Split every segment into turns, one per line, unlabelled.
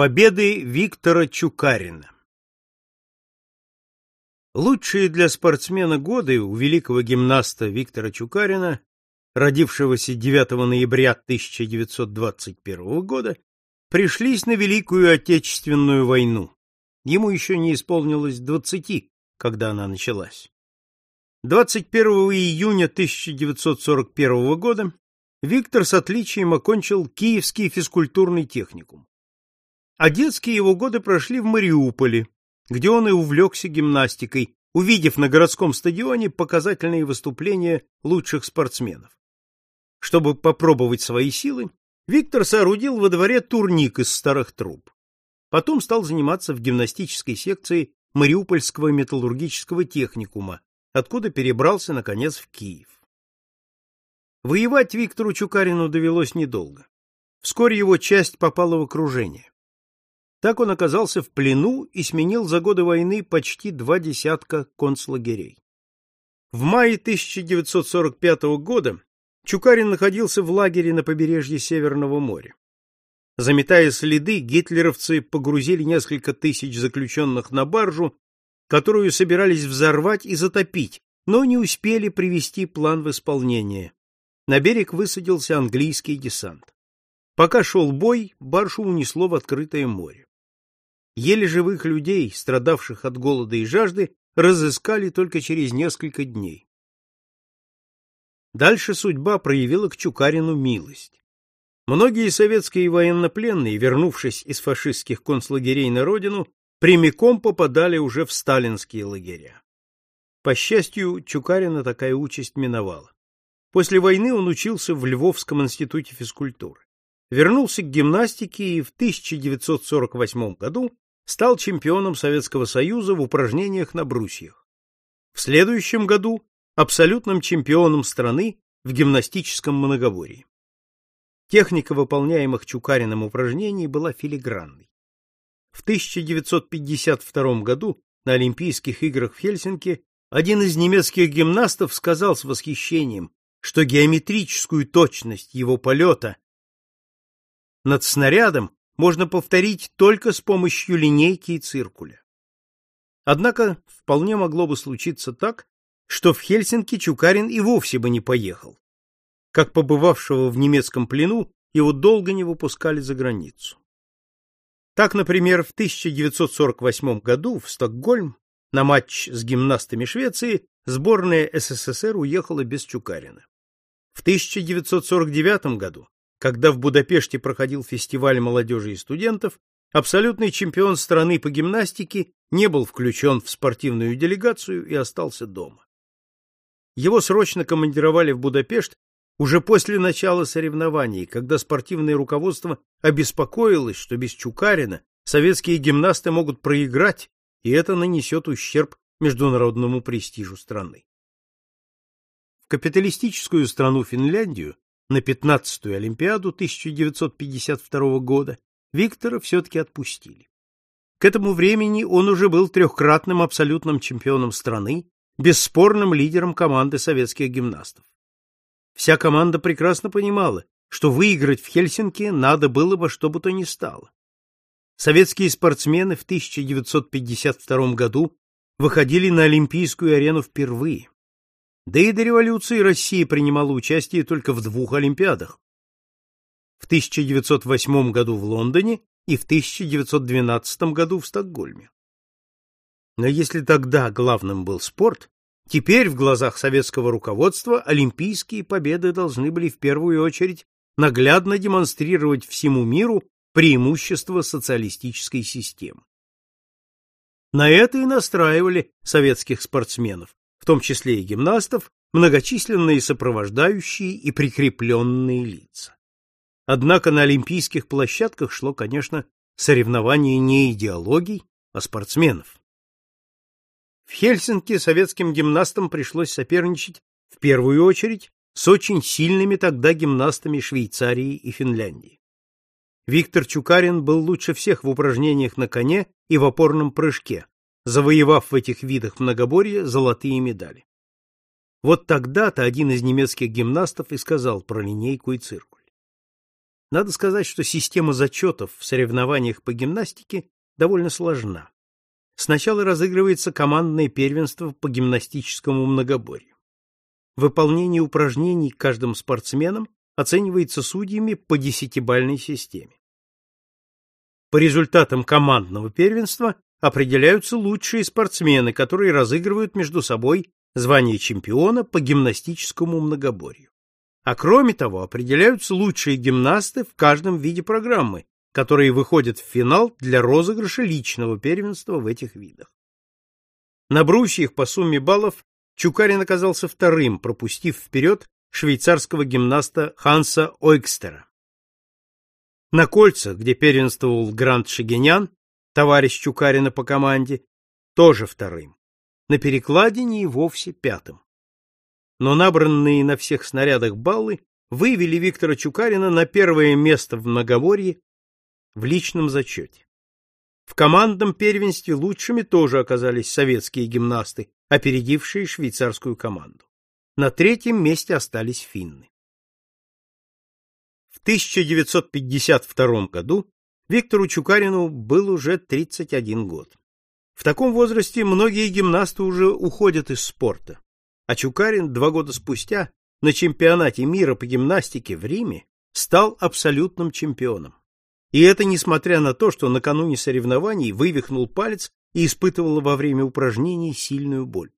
Победы Виктора Чукарина Лучшие для спортсмена годы у великого гимнаста Виктора Чукарина, родившегося 9 ноября 1921 года, пришлись на Великую Отечественную войну. Ему еще не исполнилось двадцати, когда она началась. 21 июня 1941 года Виктор с отличием окончил Киевский физкультурный техникум. А детские его годы прошли в Мариуполе, где он и увлекся гимнастикой, увидев на городском стадионе показательные выступления лучших спортсменов. Чтобы попробовать свои силы, Виктор соорудил во дворе турник из старых труб. Потом стал заниматься в гимнастической секции Мариупольского металлургического техникума, откуда перебрался, наконец, в Киев. Воевать Виктору Чукарину довелось недолго. Вскоре его часть попала в окружение. Так он оказался в плену и сменил за годы войны почти два десятка концлагерей. В мае 1945 года Чукарин находился в лагере на побережье Северного моря. Заметая следы, гитлеровцы погрузили несколько тысяч заключенных на баржу, которую собирались взорвать и затопить, но не успели привести план в исполнение. На берег высадился английский десант. Пока шел бой, баржу унесло в открытое море. Еле живых людей, страдавших от голода и жажды, разыскали только через несколько дней. Дальше судьба проявила к Чукарину милость. Многие советские военнопленные, вернувшись из фашистских концлагерей на родину, прямиком попадали уже в сталинские лагеря. По счастью, Чукарина такая участь миновала. После войны он учился в Львовском институте физкультуры. Вернулся к гимнастике и в 1948 году стал чемпионом Советского Союза в упражнениях на брусьях. В следующем году абсолютным чемпионом страны в гимнастическом многоборье. Техника выполняемых Чукариным упражнений была филигранной. В 1952 году на Олимпийских играх в Хельсинки один из немецких гимнастов сказал с восхищением, что геометрическую точность его полета над снарядом можно повторить только с помощью линейки и циркуля. Однако вполне могло бы случиться так, что в Хельсинки Чукарин и вовсе бы не поехал. Как побывавшего в немецком плену, его долго не выпускали за границу. Так, например, в 1948 году в Стокгольм на матч с гимнастами Швеции сборная СССР уехала без Чукарина. В 1949 году когда в Будапеште проходил фестиваль молодежи и студентов, абсолютный чемпион страны по гимнастике не был включен в спортивную делегацию и остался дома. Его срочно командировали в Будапешт уже после начала соревнований, когда спортивное руководство обеспокоилось, что без Чукарина советские гимнасты могут проиграть, и это нанесет ущерб международному престижу страны. В капиталистическую страну Финляндию на 15-ю Олимпиаду 1952 года Виктора все-таки отпустили. К этому времени он уже был трехкратным абсолютным чемпионом страны, бесспорным лидером команды советских гимнастов. Вся команда прекрасно понимала, что выиграть в Хельсинки надо было во что бы то ни стало. Советские спортсмены в 1952 году выходили на Олимпийскую арену впервые. Да и до революции Россия принимала участие только в двух олимпиадах. В 1908 году в Лондоне и в 1912 году в Стокгольме. Но если тогда главным был спорт, теперь в глазах советского руководства олимпийские победы должны были в первую очередь наглядно демонстрировать всему миру преимущество социалистической системы. На это и настраивали советских спортсменов, в том числе и гимнастов, многочисленные сопровождающие и прикрепленные лица. Однако на олимпийских площадках шло, конечно, соревнование не идеологий, а спортсменов. В Хельсинки советским гимнастам пришлось соперничать в первую очередь с очень сильными тогда гимнастами Швейцарии и Финляндии. Виктор Чукарин был лучше всех в упражнениях на коне и в опорном прыжке, завоевав в этих видах многоборья золотые медали. Вот тогда-то один из немецких гимнастов и сказал про линейку и циркуль. Надо сказать, что система зачетов в соревнованиях по гимнастике довольно сложна. Сначала разыгрывается командное первенство по гимнастическому многоборью. Выполнение упражнений каждым спортсменом оценивается судьями по десятибальной системе. По результатам командного первенства определяются лучшие спортсмены, которые разыгрывают между собой звание чемпиона по гимнастическому многоборью. А кроме того, определяются лучшие гимнасты в каждом виде программы, которые выходят в финал для розыгрыша личного первенства в этих видах. На брусьях по сумме баллов Чукарин оказался вторым, пропустив вперед швейцарского гимнаста Ханса Ойкстера. На кольцах, где первенствовал Грант Шагинян, товарищ Чукарина по команде, тоже вторым. На перекладине и вовсе пятым. Но набранные на всех снарядах баллы вывели Виктора Чукарина на первое место в многоборье в личном зачете. В командном первенстве лучшими тоже оказались советские гимнасты, опередившие швейцарскую команду. На третьем месте остались финны. В 1952 году Виктору Чукарину был уже 31 год. В таком возрасте многие гимнасты уже уходят из спорта, а Чукарин два года спустя на чемпионате мира по гимнастике в Риме стал абсолютным чемпионом. И это несмотря на то, что накануне соревнований вывихнул палец и испытывал во время упражнений сильную боль.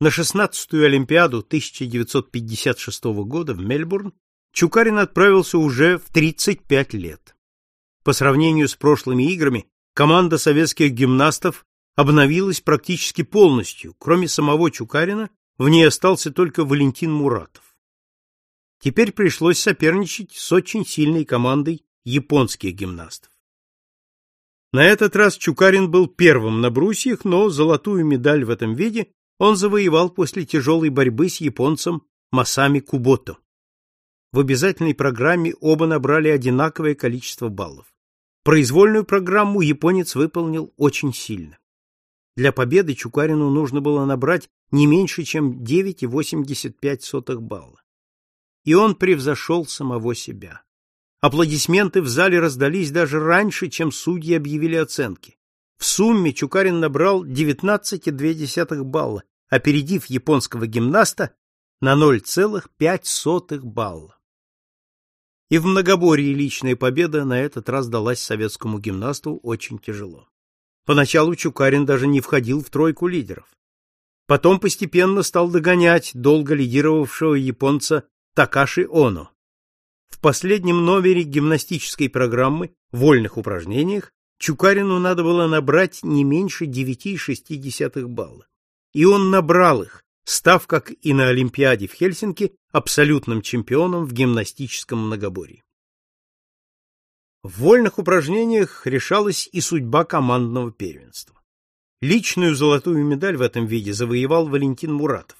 На 16-ю Олимпиаду 1956 года в Мельбурн Чукарин отправился уже в 35 лет. По сравнению с прошлыми играми, команда советских гимнастов обновилась практически полностью, кроме самого Чукарина, в ней остался только Валентин Муратов. Теперь пришлось соперничать с очень сильной командой японских гимнастов. На этот раз Чукарин был первым на брусьях, но золотую медаль в этом виде он завоевал после тяжелой борьбы с японцем Масами Кубото. В обязательной программе оба набрали одинаковое количество баллов. Произвольную программу японец выполнил очень сильно. Для победы Чукарину нужно было набрать не меньше, чем 9,85 балла и он превзошел самого себя. Аплодисменты в зале раздались даже раньше, чем судьи объявили оценки. В сумме Чукарин набрал 19,2 балла, опередив японского гимнаста на 0,5 балла. И в многоборье личная победа на этот раз далась советскому гимнасту очень тяжело. Поначалу Чукарин даже не входил в тройку лидеров. Потом постепенно стал догонять долго лидировавшего японца Такаши Оно. В последнем номере гимнастической программы «Вольных упражнениях» Чукарину надо было набрать не меньше 9,6 балла. И он набрал их, став, как и на Олимпиаде в Хельсинки, абсолютным чемпионом в гимнастическом многоборье. В вольных упражнениях решалась и судьба командного первенства. Личную золотую медаль в этом виде завоевал Валентин Муратов,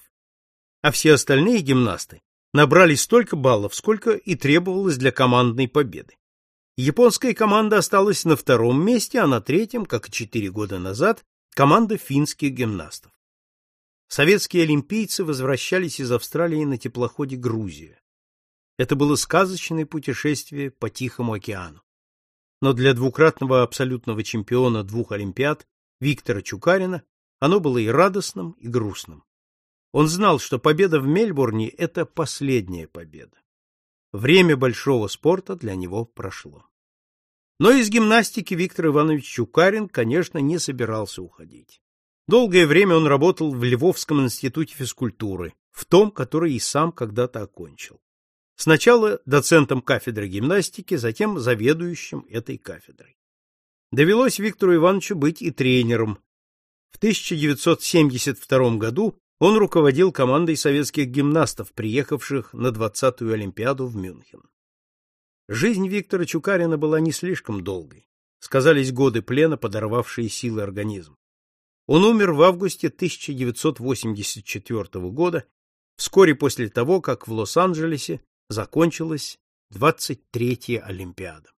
а все остальные гимнасты набрали столько баллов, сколько и требовалось для командной победы. Японская команда осталась на втором месте, а на третьем, как и четыре года назад, команда финских гимнастов. Советские олимпийцы возвращались из Австралии на теплоходе «Грузия». Это было сказочное путешествие по Тихому океану. Но для двукратного абсолютного чемпиона двух олимпиад Виктора Чукарина оно было и радостным, и грустным. Он знал, что победа в Мельбурне – это последняя победа. Время большого спорта для него прошло. Но из гимнастики Виктор Иванович Чукарин, конечно, не собирался уходить. Долгое время он работал в Львовском институте физкультуры, в том, который и сам когда-то окончил. Сначала доцентом кафедры гимнастики, затем заведующим этой кафедрой. Довелось Виктору Ивановичу быть и тренером. В 1972 году он руководил командой советских гимнастов, приехавших на 20-ю Олимпиаду в Мюнхен. Жизнь Виктора Чукарина была не слишком долгой. Сказались годы плена, подорвавшие силы организма. Он умер в августе 1984 года, вскоре после того, как в Лос-Анджелесе закончилась 23-я Олимпиада.